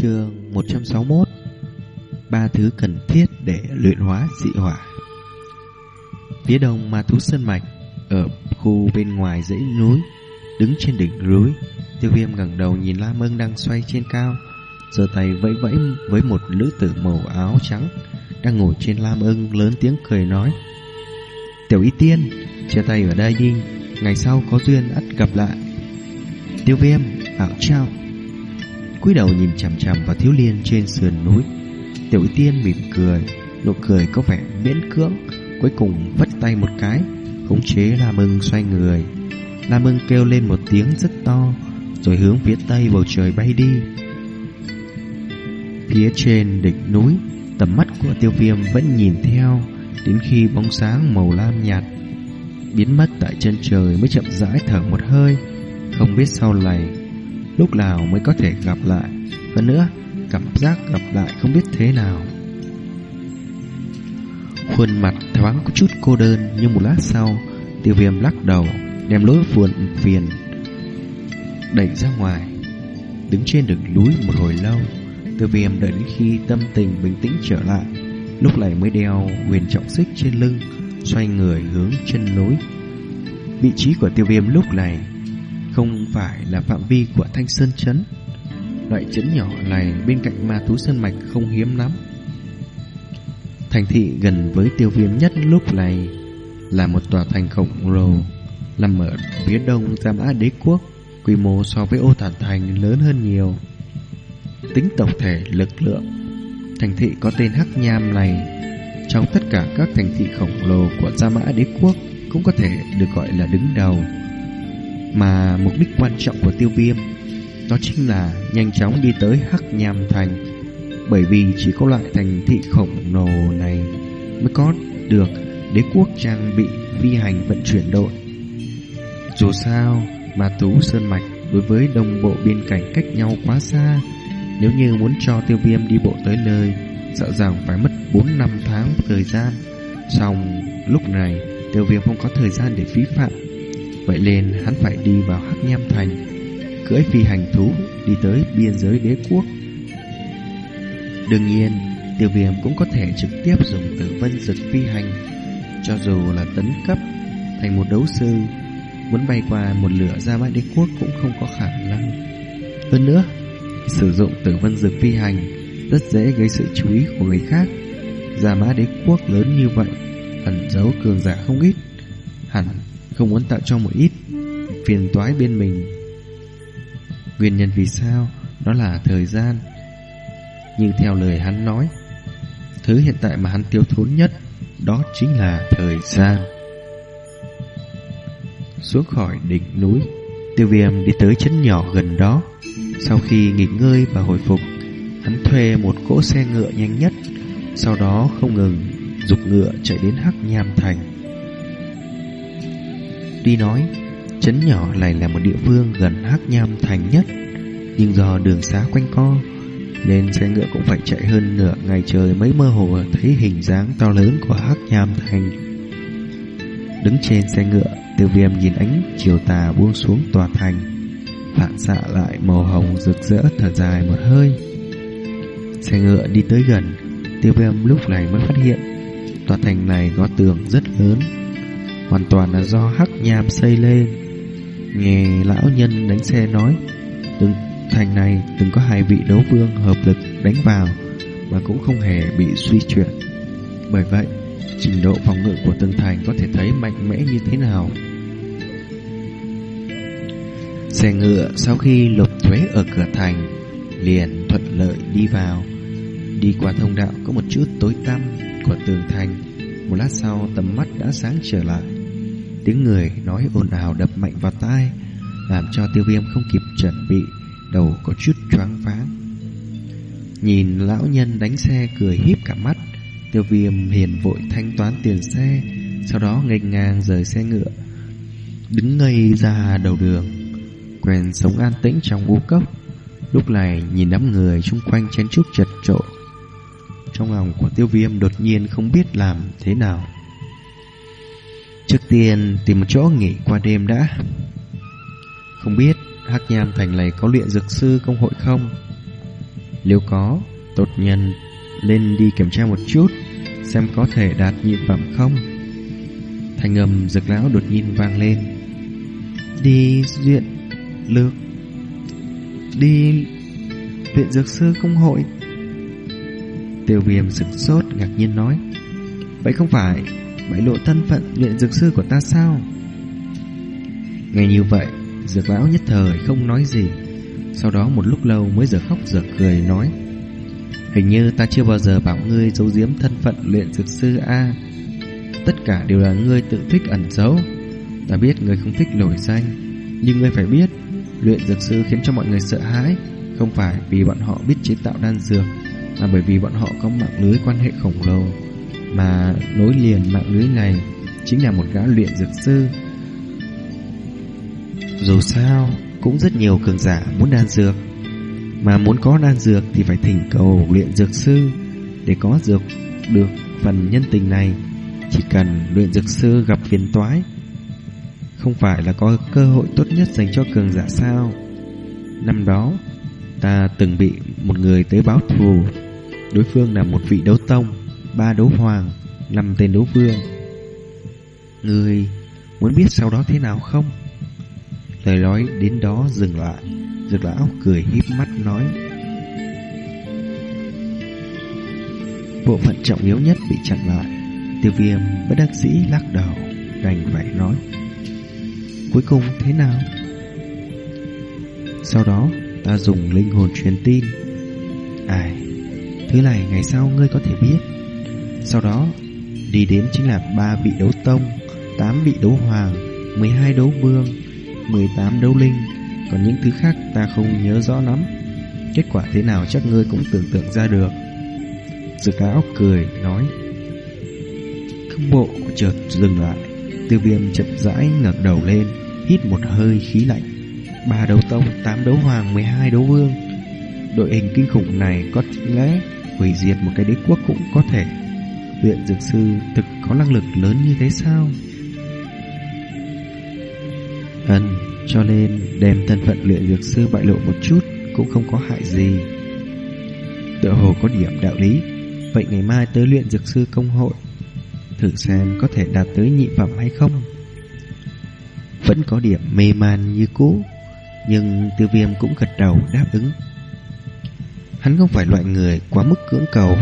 Chương 161 Ba thứ cần thiết để luyện hóa dị hỏa. Phía đông ma thú sơn mạch, Ở khu bên ngoài dãy núi, Đứng trên đỉnh núi. Tiêu viêm ngẩng đầu nhìn La Mông đang xoay trên cao, giơ tay vẫy vẫy với một nữ tử màu áo trắng, Đang ngồi trên lam ưng lớn tiếng cười nói, Tiểu y tiên, Chia tay ở đây đi Ngày sau có duyên ắt gặp lại. Tiêu viêm ảo trao cúi đầu nhìn chằm chằm vào thiếu liên trên sườn núi. Tiểu y tiên mỉm cười, nụ cười có vẻ miễn cưỡng, cuối cùng vất tay một cái, khống chế la mừng xoay người. La mừng kêu lên một tiếng rất to, rồi hướng phía tây bầu trời bay đi. Phía trên đỉnh núi, tầm mắt của tiêu viêm vẫn nhìn theo, đến khi bóng sáng màu lam nhạt biến mất tại chân trời mới chậm rãi thở một hơi. Không biết sau này lúc nào mới có thể gặp lại. Hơn nữa, cảm giác gặp lại không biết thế nào. Khuôn mặt thoáng có chút cô đơn nhưng một lát sau, tiêu viêm lắc đầu, đem lối vườn phiền đẩy ra ngoài. Đứng trên đường núi một hồi lâu, tiêu viêm đợi đến khi tâm tình bình tĩnh trở lại, lúc này mới đeo huyền trọng xích trên lưng, xoay người hướng chân núi. Vị trí của tiêu viêm lúc này phải là phạm vi của Thanh Sơn Trấn. Loại trấn nhỏ này bên cạnh ma thú sơn mạch không hiếm lắm. Thành thị gần với tiêu viêm nhất lúc này là một tòa thành khổng lồ nằm ở phía đông Giam Á Đế Quốc, quy mô so với ô tản thành lớn hơn nhiều. Tính tổng thể lực lượng, thành thị có tên Hắc Nham này trong tất cả các thành thị khổng lồ của Gia Mã Đế Quốc cũng có thể được gọi là đứng đầu. Mà mục đích quan trọng của tiêu viêm, Đó chính là nhanh chóng đi tới Hắc Nham Thành, Bởi vì chỉ có loại thành thị khổng lồ này Mới có được đế quốc trang bị phi hành vận chuyển đội. Dù sao mà Tú Sơn Mạch đối với đồng bộ biên cảnh cách nhau quá xa, Nếu như muốn cho tiêu viêm đi bộ tới nơi, Sợ rằng phải mất 4 năm tháng thời gian. Xong, lúc này, tiêu viêm không có thời gian để phí phạm Vậy nên hắn phải đi vào Hắc Nham Thành, Cưỡi phi hành thú, Đi tới biên giới đế quốc. Đương nhiên, Tiêu viêm cũng có thể trực tiếp dùng tử vân dực phi hành, Cho dù là tấn cấp Thành một đấu sư, Muốn bay qua một lửa ra mãi đế quốc Cũng không có khả năng. Hơn nữa, Sử dụng tử vân dực phi hành Rất dễ gây sự chú ý của người khác. Gia mã đế quốc lớn như vậy, Ẩn giấu cường giả không ít, Hẳn không muốn tạo cho một ít phiền toái bên mình. Nguyên nhân vì sao? Đó là thời gian. Như theo lời hắn nói, thứ hiện tại mà hắn tiêu thốn nhất đó chính là thời gian. Xuống khỏi đỉnh núi, tiêu viêm đi tới chân nhỏ gần đó. Sau khi nghỉ ngơi và hồi phục, hắn thuê một cỗ xe ngựa nhanh nhất, sau đó không ngừng dục ngựa chạy đến Hắc Nham Thành. Tuy nói, chấn nhỏ này là một địa phương gần Hắc Nham Thành nhất, nhưng do đường xá quanh co, nên xe ngựa cũng phải chạy hơn nửa ngày trời mới mơ hồ thấy hình dáng to lớn của Hắc Nham Thành. Đứng trên xe ngựa, tiêu viêm nhìn ánh chiều tà buông xuống tòa thành, phản xạ lại màu hồng rực rỡ thở dài một hơi. Xe ngựa đi tới gần, tiêu viêm lúc này mới phát hiện tòa thành này có tường rất lớn hoàn toàn là do hắc nham xây lên. Nghe lão nhân đánh xe nói, từng thành này từng có hai vị đấu vương hợp lực đánh vào mà cũng không hề bị suy chuyển. Bởi vậy, trình độ phòng ngự của từng thành có thể thấy mạnh mẽ như thế nào. Xe ngựa sau khi lục thuế ở cửa thành liền thuận lợi đi vào. Đi qua thông đạo có một chút tối tăm của tường thành. Một lát sau tầm mắt đã sáng trở lại. Tiếng người nói ồn ào đập mạnh vào tai, Làm cho tiêu viêm không kịp chuẩn bị, Đầu có chút choáng váng. Nhìn lão nhân đánh xe cười híp cả mắt, Tiêu viêm hiền vội thanh toán tiền xe, Sau đó nghênh ngang rời xe ngựa, Đứng ngây ra đầu đường, Quen sống an tĩnh trong u cốc, Lúc này nhìn đám người xung quanh chen chúc chật trội Trong lòng của tiêu viêm đột nhiên không biết làm thế nào. Trước tiên tìm một chỗ nghỉ qua đêm đã Không biết Hắc Nham Thành này có luyện dược sư công hội không Nếu có, tột nhân lên đi kiểm tra một chút, xem có thể đạt nhiệm phẩm không. thành âm dược lão đột nhiên vang lên. Đi luyện lược, đi luyện dược sư công hội. Tiêu viêm sực sốt ngạc nhiên nói. Vậy không phải bại lộ thân phận luyện dược sư của ta sao? Nghe như vậy, dược lão nhất thời không nói gì. Sau đó một lúc lâu mới giờ khóc giờ cười nói. Hình như ta chưa bao giờ bảo ngươi giấu giếm thân phận luyện dược sư A. Tất cả đều là ngươi tự thích ẩn giấu. Ta biết ngươi không thích nổi danh, nhưng ngươi phải biết, luyện dược sư khiến cho mọi người sợ hãi, không phải vì bọn họ biết chế tạo đan dược, mà bởi vì bọn họ có mạng lưới quan hệ khổng lồ, mà nối liền mạng lưới này chính là một gã luyện dược sư. Dù sao, cũng rất nhiều cường giả muốn đan dược, mà muốn có đan dược thì phải thỉnh cầu luyện dược sư để có dược được phần nhân tình này. Chỉ cần luyện dược sư gặp phiền toái, không phải là có cơ hội tốt nhất dành cho cường giả sao? Năm đó, ta từng bị một người tới báo thù. Đối phương là một vị đấu tông, ba đấu hoàng, năm tên đấu vương. Người muốn biết sau đó thế nào không? Lời nói đến đó dừng lại, Dược lão cười híp mắt nói. Bộ phận trọng yếu nhất bị chặn lại, tiêu viêm bất đắc dĩ lắc đầu, đành phải nói. Cuối cùng thế nào? Sau đó ta dùng linh hồn truyền tin Ai Thứ này ngày sau ngươi có thể biết sau đó Đi đến chính là ba vị đấu tông tám vị đấu hoàng 12 đấu vương 18 đấu linh. Còn những thứ khác ta không nhớ rõ lắm. Kết quả thế nào chắc ngươi cũng tưởng tượng ra được. Dược cáo cười nói Khương bộ chợt dừng lại. Tiêu viêm chậm rãi ngẩng đầu lên Hít một hơi khí lạnh. Ba đấu tông, tám đấu hoàng, 12 đấu vương. Đội hình kinh khủng này có lẽ hủy diệt một cái đế quốc cũng có thể. Luyện dược sư thực có năng lực lớn như thế sao? Ân, cho nên đem thân phận luyện dược sư bại lộ một chút cũng không có hại gì. Tựa hồ có điểm đạo lý, vậy ngày mai tới luyện dược sư công hội, thử xem có thể đạt tới nhị phẩm hay không. Vẫn có điểm mê man như cũ. Nhưng tiêu viêm cũng gật đầu đáp ứng Hắn không phải loại người quá mức cưỡng cầu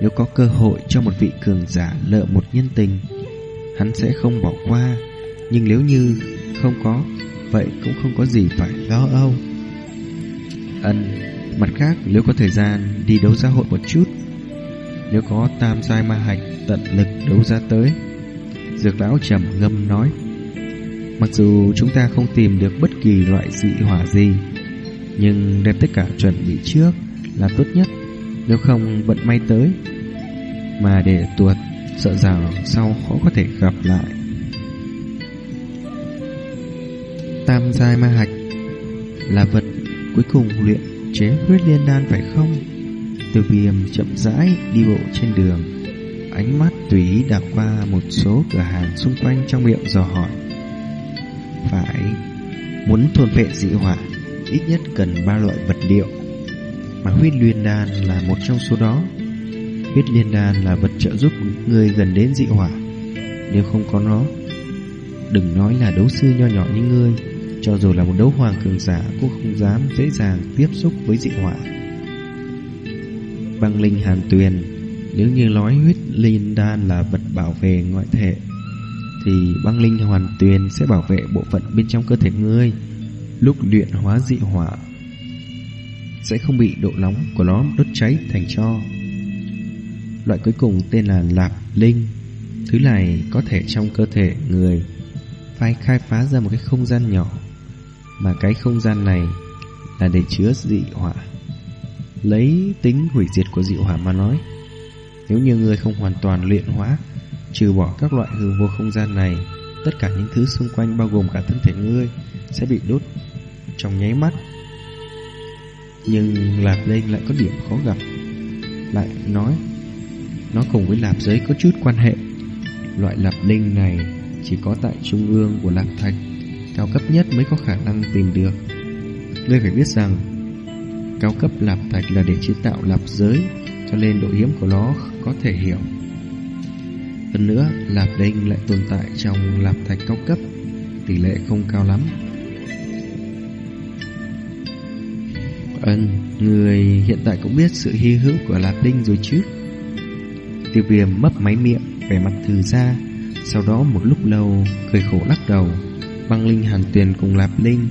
nếu có cơ hội cho một vị cường giả lợ một nhân tình, Hắn sẽ không bỏ qua. Nhưng nếu như không có, Vậy cũng không có gì phải lo âu. Ân, Mặt khác, nếu có thời gian đi đấu giá hội một chút, Nếu có tam giai ma hạch tận lực đấu giá tới, Dược lão trầm ngâm nói, Mặc dù chúng ta không tìm được bất kỳ loại dị hỏa gì, Nhưng đem tất cả chuẩn bị trước là tốt nhất. Nếu không, vận may tới. Mà để tuột, Sợ rằng sau khó có thể gặp lại. Tam giai ma hạch Là vật cuối cùng luyện chế huyết liên đan phải không? Từ viêm chậm rãi đi bộ trên đường. Ánh mắt tùy ý đảo qua một số cửa hàng xung quanh trong miệng dò hỏi. Phải muốn thôn vệ dị hỏa, ít nhất cần ba loại vật liệu mà huyết liên đan là một trong số đó. Huyết liên đan là vật trợ giúp người gần đến dị hỏa. Nếu không có nó, đừng nói là đấu sư nho nhỏ như ngươi, cho dù là một đấu hoàng cường giả cũng không dám dễ dàng tiếp xúc với dị hỏa. Băng linh hàn tuyền, nếu như nói huyết liên đan là vật bảo vệ ngoại thể, thì băng linh hoàn tuyền sẽ bảo vệ bộ phận bên trong cơ thể ngươi. Lúc luyện hóa dị hỏa sẽ không bị độ nóng của nó đốt cháy thành tro. Loại cuối cùng tên là lạp linh. Thứ này có thể trong cơ thể người phải khai phá ra một cái không gian nhỏ mà cái không gian này là để chứa dị hỏa. Lấy tính hủy diệt của dị hỏa mà nói, nếu như người không hoàn toàn luyện hóa Trừ bỏ các loại hư vô không gian này Tất cả những thứ xung quanh bao gồm cả thân thể ngươi Sẽ bị đốt trong nháy mắt nhưng lạp linh lại có điểm khó gặp Lại nói Nó cùng với lạp giấy có chút quan hệ Loại lạp linh này Chỉ có tại trung ương của lạp thạch Cao cấp nhất mới có khả năng tìm được Ngươi phải biết rằng cao cấp lạp thạch là để chế tạo lạp giới, cho nên độ hiếm của nó có thể hiểu. Hơn nữa, lạp đinh lại tồn tại trong lạp thạch cao cấp, tỷ lệ không cao lắm. Ân, người hiện tại cũng biết sự hy hữu của lạp đinh rồi chứ? Tiêu viêm mấp máy miệng, vẻ mặt thư ra, sau đó một lúc lâu cười khổ lắc đầu. Băng linh hàn tuyền cùng lạp linh,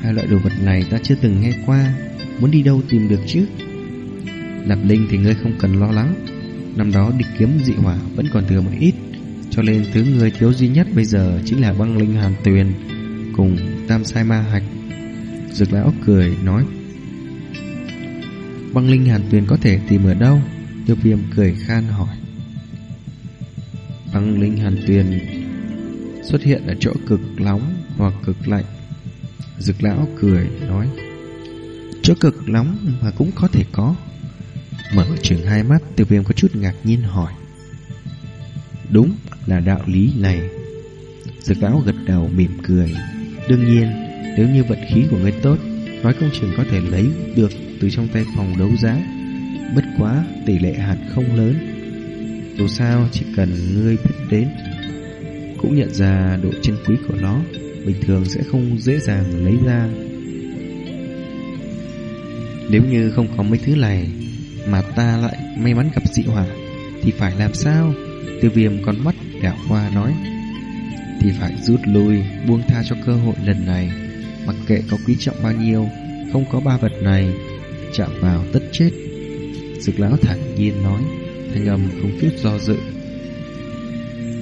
hai loại đồ vật này ta chưa từng nghe qua, muốn đi đâu tìm được chứ? Lạp linh thì ngươi không cần lo lắng, năm đó địch kiếm dị hỏa vẫn còn thừa một ít, cho nên thứ người thiếu duy nhất bây giờ chính là băng linh hàn tuyền cùng tam sai ma hạch. Dược lão cười nói, băng linh hàn tuyền có thể tìm ở đâu? Tiêu viêm cười khan hỏi. Băng linh hàn tuyền xuất hiện ở chỗ cực nóng hoặc cực lạnh. Dực lão cười nói, Chỗ cực nóng mà cũng có thể có Mở trường hai mắt, Tiêu viêm có chút ngạc nhiên hỏi, Đúng là đạo lý này Dực lão gật đầu mỉm cười, Đương nhiên, Nếu như vận khí của người tốt, Nói công trình có thể lấy được từ trong tay phòng đấu giá. Bất quá, tỷ lệ hạt không lớn. Dù sao, chỉ cần ngươi biết đến, Cũng nhận ra độ chân quý của nó, Bình thường sẽ không dễ dàng lấy ra. Nếu như không có mấy thứ này Mà ta lại may mắn gặp dị hỏa, Thì phải làm sao? Tiêu viêm con mắt đảo qua nói. Thì phải rút lui, Buông tha cho cơ hội lần này. Mặc kệ có quý trọng bao nhiêu, Không có ba vật này Chạm vào tất chết. Dực lão thản nhiên nói, Thanh âm không chút do dự.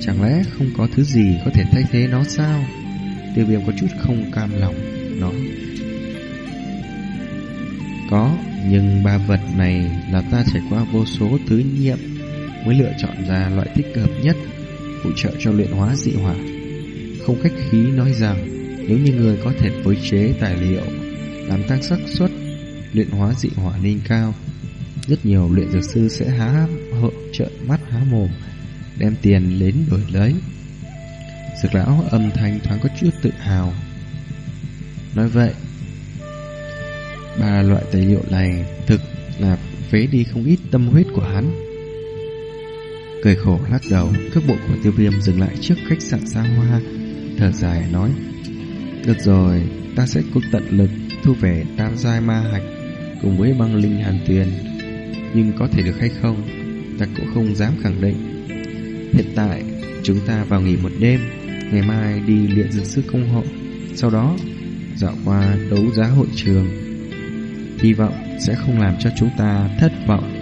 Chẳng lẽ không có thứ gì có thể thay thế nó sao? Tiêu viêm có chút không cam lòng, Nói. Có, Nhưng ba vật này Là ta trải qua vô số thứ nghiệm Mới lựa chọn ra loại thích hợp nhất Hỗ trợ cho luyện hóa dị hỏa. Không khách khí nói rằng, Nếu như người có thể phối chế tài liệu, Làm tăng xác suất Luyện hóa dị hỏa lên cao. Rất nhiều luyện dược sư sẽ há hộ trợ mắt, há mồm, Đem tiền đến đổi lấy. Dược lão âm thanh thoáng có chút tự hào. Nói vậy, Ba loại tài liệu này Thực là phế đi không ít tâm huyết của hắn. Cười khổ lắc đầu, Cước bộ của tiêu viêm dừng lại trước khách sạn xa hoa, Thở dài nói, Được rồi, Ta sẽ cố tận lực thu về tam giai ma hạch. Cùng với băng linh hàn tuyền. Nhưng có thể được hay không, Ta cũng không dám khẳng định. Hiện tại, chúng ta vào nghỉ một đêm, Ngày mai đi luyện dược sư công hội. Sau đó dạo qua đấu giá hội trường. Hy vọng sẽ không làm cho chúng ta thất vọng.